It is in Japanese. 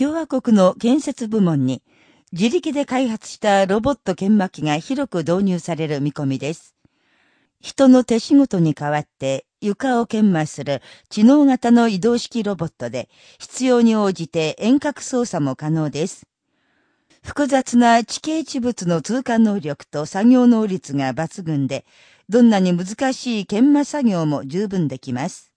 共和国の建設部門に自力で開発したロボット研磨機が広く導入される見込みです。人の手仕事に代わって床を研磨する知能型の移動式ロボットで必要に応じて遠隔操作も可能です。複雑な地形地物の通過能力と作業能率が抜群で、どんなに難しい研磨作業も十分できます。